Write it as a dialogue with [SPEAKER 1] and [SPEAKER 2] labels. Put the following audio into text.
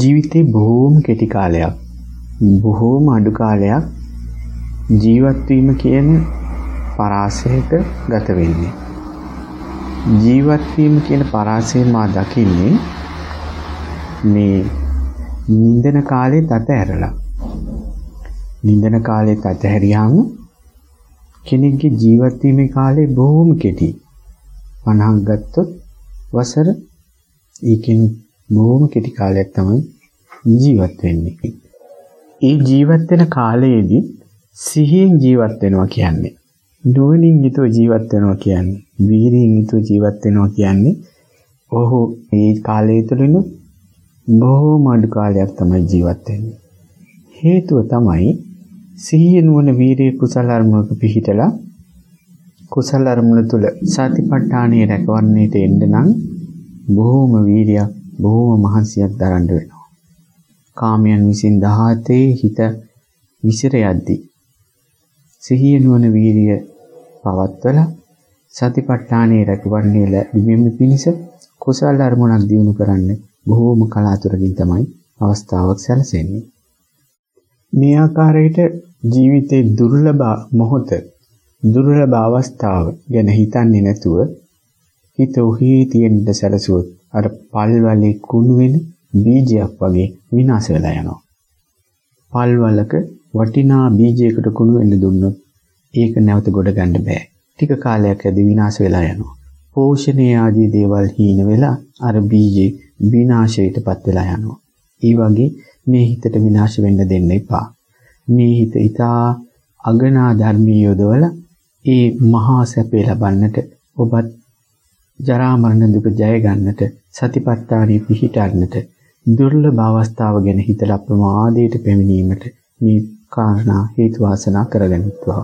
[SPEAKER 1] ජීවිතේ බොහෝම කෙටි කාලයක් බොහෝම අඩු කාලයක් ජීවත් වීම කියන පරාසයට ගත වෙන්නේ. ජීවත් වීම කියන පරාසය මා දකින්නේ මේ නින්දන කාලේ තත ඇරලා. නින්දන කාලේ තත හැරියාම කෙනෙක්ගේ ජීවත් වීමේ කාලය බොහොම කෙටි. 50ක් ගත්තොත් වසර ඒකෙන් බොහොම කෙටි කාලයක් තමයි ජීවත් වෙන්නේ. ඒ ජීවත් වෙන කාලයේදී සිහියෙන් ජීවත් වෙනවා කියන්නේ නුවණින් යුතුව ජීවත් වෙනවා කියන්නේ වීරියෙන් යුතුව ජීවත් වෙනවා කියන්නේ ඔහු මේ කාලය තුළින් බොහෝම අඩු කාලයක් තමයි ජීවත් වෙන්නේ. හේතුව තමයි සිහිය නුවණ වීරිය කුසල අරමුණක පිහිටලා කුසල අරමුණ තුල සතිපට්ඨානයේ රැකවන්නේට එන්න නම් බොහෝම වීරියක් බොහෝම මහන්සියක් දරන්න වෙනවා. කාමයන් විසින් 17 හිත විසිර යද්දී සිහිය නුවණ වීරිය පවත්වලා සතිපට්ඨානයේ රැකවන්නේ ලැබීම පිණිස කුසල අරමුණක් දිනු කරන්න බොහෝම කලාතුරකින් තමයි අවස්ථාවක් සැලසෙන්නේ. මේ ආකාරයට ජීවිතේ දුර්ලභ මොහොත දුර්ලභ අවස්ථාව ගැන හිතන්නේ නැතුව හිත ඔහි තියෙන්න සැලසුවොත් අර පල්වලේ කුණු වෙන බීජයක් වගේ විනාශ වෙලා යනවා. පල්වලක වටිනා බීජයකට කුණු වෙන්න දුන්නොත් ඒක නැවත ගොඩ ගන්න බෑ. ටික කාලයක් ඇදී විනාශ වෙලා යනවා. පෝෂණය ආදී දේවල් හීන වෙලා අර බීජේ විනාශයටපත් වෙලා යනවා. ඒ වගේ මේ හිතට විනාශ වෙන්න දෙන්න එපා. මේ හිත ඊටා අගනා ධර්මී යොදවලා ඒ මහා සැපේ ලබන්නට ඔබත් ජරා මරණ දුක ජය ගන්නට සතිපට්ඨානෙ පිහිටන්නට දුර්ලභ අවස්ථාව ගැන හිතලා ප්‍රමාදයට පැමිණීමට මේ කාරණා හේතු වාසනා කරගනිත්වා.